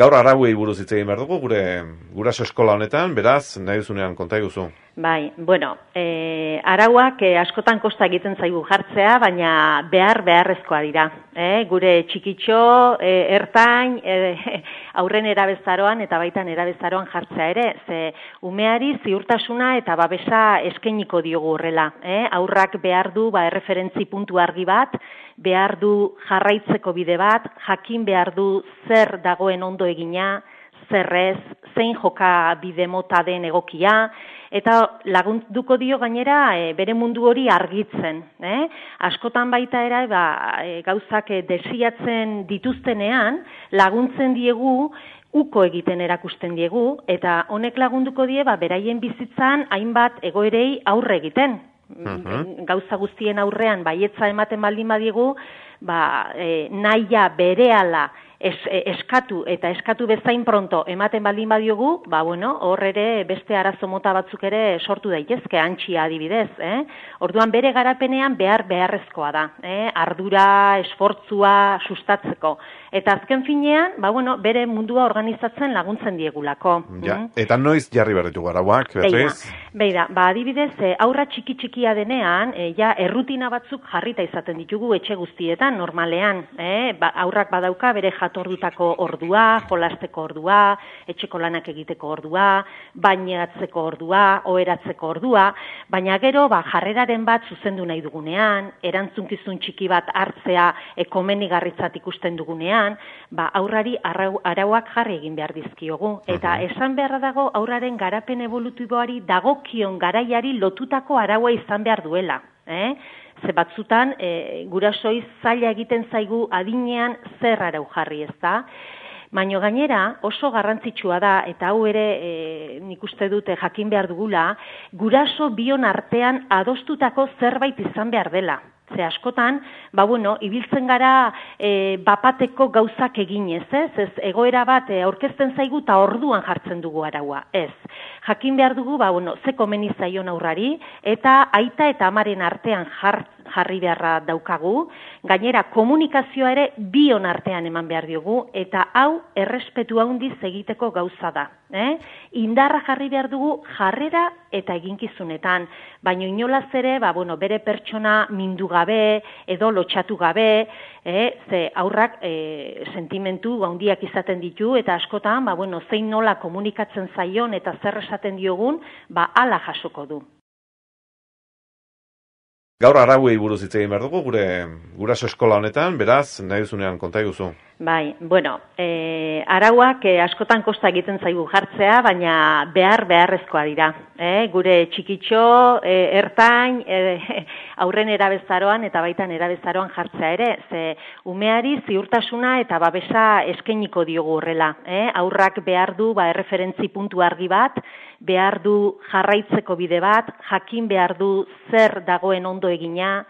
Gaur arauei buruz hitz egin behar dugu, gure guraso eskola honetan, beraz, nahi duzunean konta eguzu. Bai, bueno, e, arauak e, askotan kosta egiten zaigu jartzea, baina behar beharrezkoa dira. E, gure txikitxo, e, ertain, e, aurren erabezaroan eta baitan erabezaroan jartzea ere, ze umeari ziurtasuna eta babesa eskeniko diogu horrela. E, aurrak behar du, ba, erreferentzi puntu argi bat, behar du jarraitzeko bide bat, jakin behar du zer dagoen ondo egina, zerrez, zein joka bide mota den egokia, eta lagunduko dio gainera e, bere mundu hori argitzen. Eh? Askotan baita era ba, e, gauzak e, desiatzen dituztenean, laguntzen diegu, uko egiten erakusten diegu, eta honek lagunduko die, ba, beraien bizitzan, hainbat egoerei aurre egiten. Mhm. gauza guztien aurrean baietza ematen baldin badiegu, ba, e, naia berehala es, e, eskatu eta eskatu bezain pronto ematen baldin badiogu, ba bueno, hor ere beste arazo mota batzuk ere sortu daitezke antxia adibidez, eh? Orduan bere garapenean behar beharrezkoa da, eh? Ardura, esfortzua sustatzeko. Eta azken finean, ba bueno, bere mundua organizatzen laguntzen diegulako. Ja, mm? eta noiz jarri berritu garauak, berriz? Beida, ba adibidez, e, aurra txiki txikia denean, e, ja errutina batzuk jarrita izaten ditugu etxe guztietan normalean, eh? Ba, aurrak badauka bere jatordutako ordua, jolasteko ordua, etxeko lanak egiteko ordua, bainatzeko ordua, oheratzeko ordua, baina gero ba jarreraren bat zuzendu nahi dugunean, erantzunkizun txiki bat hartzea ekomenigarritzat ikusten dugunean, ba, aurrari arauak jarri egin behar dizkiogu. Eta esan beharra dago aurraren garapen evolutiboari dagokion garaiari lotutako araua izan behar duela. Eh? Ze batzutan, e, gurasoi zaila egiten zaigu adinean zer arau jarri ez da. Baina gainera oso garrantzitsua da, eta hau ere e, nik uste dute jakin behar dugula, guraso bion artean adostutako zerbait izan behar dela. Ze askotan, ba bueno, ibiltzen gara e, bapateko gauzak eginez, ez? Ez egoera bat e, aurkezten zaigu eta orduan jartzen dugu araua, ez. Jakin behar dugu, ba bueno, ze komeni zaion aurrari eta aita eta amaren artean jart, jarri beharra daukagu, gainera komunikazioa ere bion artean eman behar diogu, eta hau errespetu handiz egiteko gauza da. Eh? Indarra jarri behar dugu jarrera eta eginkizunetan, baina inolaz ere, ba, bueno, bere pertsona mindu gabe, edo lotxatu gabe, eh? ze aurrak e, sentimentu handiak izaten ditu, eta askotan, ba, bueno, zein nola komunikatzen zaion eta zer esaten diogun, ba, ala jasoko du. Gaur arauei buruz hitz egin behar dugu, gure guraso eskola honetan, beraz, nahi duzunean konta. Bai, bueno, e, arauak e, askotan kosta egiten zaigu jartzea, baina behar beharrezkoa dira. E, gure txikitxo, e, ertain, e, aurren erabezaroan eta baitan erabezaroan jartzea ere, ze umeari ziurtasuna eta babesa eskeniko diogu horrela. E, aurrak behar du, ba, erreferentzi puntu argi bat, behar du jarraitzeko bide bat, jakin behar du zer dagoen ondo egina,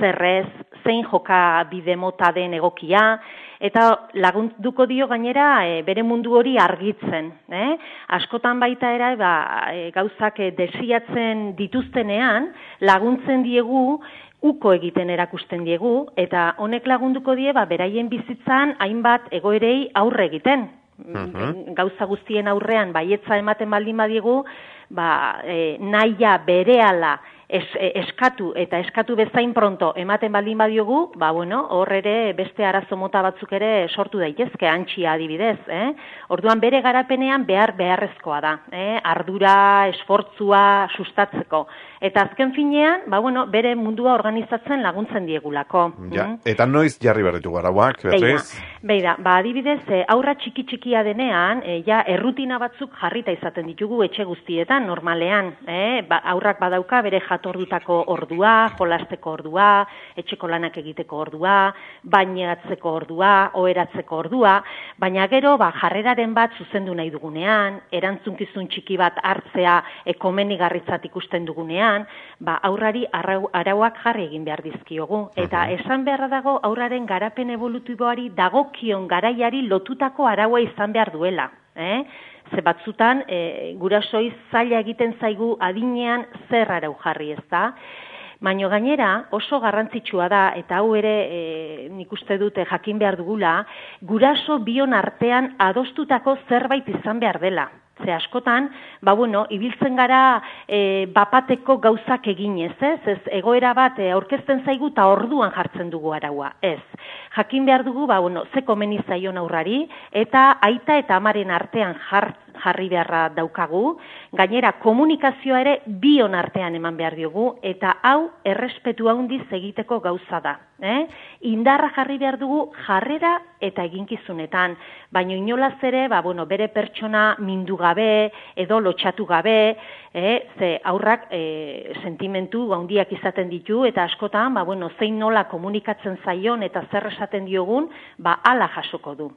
zerrez, zein joka bide mota den egokia, eta lagunduko dio gainera e, bere mundu hori argitzen. Eh? Askotan baita era ba, e, gauzak e, desiatzen dituztenean, laguntzen diegu, uko egiten erakusten diegu, eta honek lagunduko die, ba, beraien bizitzan hainbat egoerei aurre egiten. Mhm. Gauza guztien aurrean baietza ematen baldin badiegu, ba, e, naia berehala es, e, eskatu eta eskatu bezain pronto ematen baldin badiogu, ba bueno, hor ere beste arazo mota batzuk ere sortu daitezke antxia adibidez, eh? Orduan bere garapenean behar beharrezkoa da, eh? Ardura, esfortzua sustatzeko. Eta azken finean, ba bueno, bere mundua organizatzen laguntzen diegulako. Ja, mm? eta noiz jarri berritu garauak, berriz? Beida, ba adibidez, e, aurra txiki txikia denean, e, ja errutina batzuk jarrita izaten ditugu etxe guztietan normalean, eh? Ba, aurrak badauka bere jatordutako ordua, jolasteko ordua, etxeko lanak egiteko ordua, bainatzeko ordua, oheratzeko ordua, baina gero ba jarreraren bat zuzendu nahi dugunean, erantzunkizun txiki bat hartzea ekomenigarritzat ikusten dugunean, ba aurrari arauak jarri egin behar dizkiogu. Eta esan beharra dago aurraren garapen evolutiboari dagokion garaiari lotutako araua izan behar duela, eh? ze batzutan e, gurasoi zaila egiten zaigu adinean zer arau jarri ez da. Baino gainera oso garrantzitsua da eta hau ere e, nik uste dute jakin behar dugula, guraso bion artean adostutako zerbait izan behar dela. Ze askotan, ba bueno, ibiltzen gara e, bapateko gauzak eginez, ez? Ez egoera bat e, aurkezten zaigu eta orduan jartzen dugu araua, ez. Jakin behar dugu, ba bueno, ze komeni zaion aurrari eta aita eta amaren artean jar, jarri beharra daukagu, gainera komunikazioa ere bion artean eman behar diogu eta hau errespetu handiz egiteko gauza da. Eh? Indarra jarri behar dugu jarrera eta eginkizunetan, baino inolaz ere, ba, bueno, bere pertsona mindu gabe, edo lotxatu gabe, eh? ze aurrak e, sentimentu handiak izaten ditu, eta askotan, ba, bueno, zein nola komunikatzen zaion eta zer esaten diogun, ba, ala jasoko du.